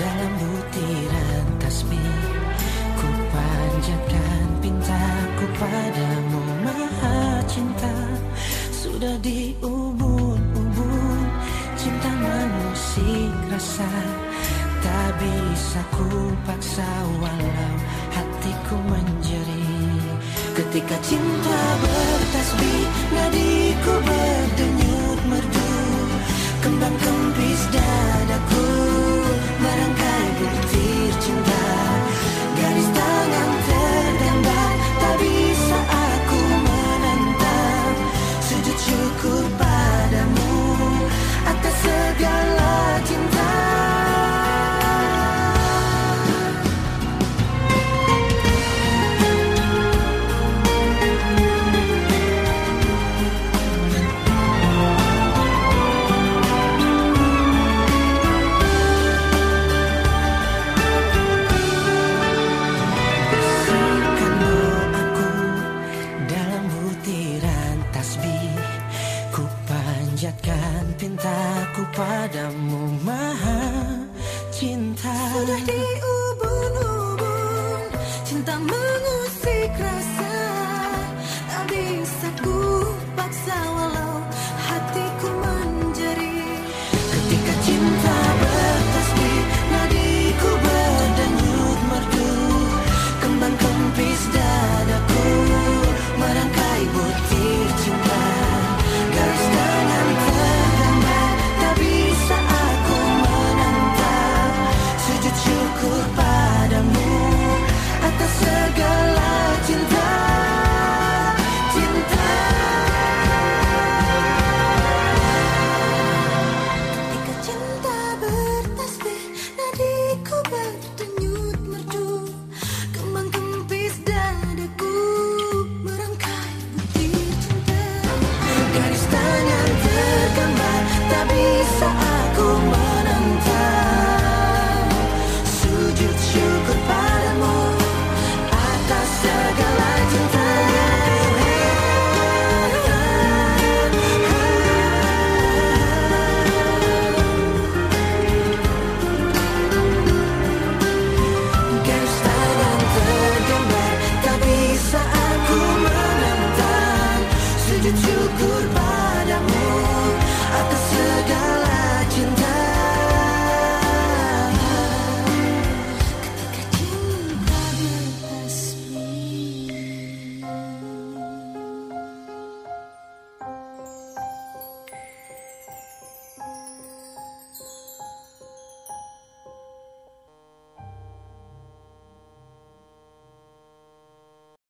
dalam butiran tasbih. Ku panjatkan pintaku padamu maha cinta. Sudah diubun-ubun cinta mengusik rasa. Tak bisa ku paksa walau hatiku menjerit Ketika cinta bertasbih nadiku berdenyut merdu. Kembang kempis dadaku Cintaku padamu maha cinta. Sudah diubun-ubun Cinta mengusik rasa. Tak bisa ku paksa walau Lisa.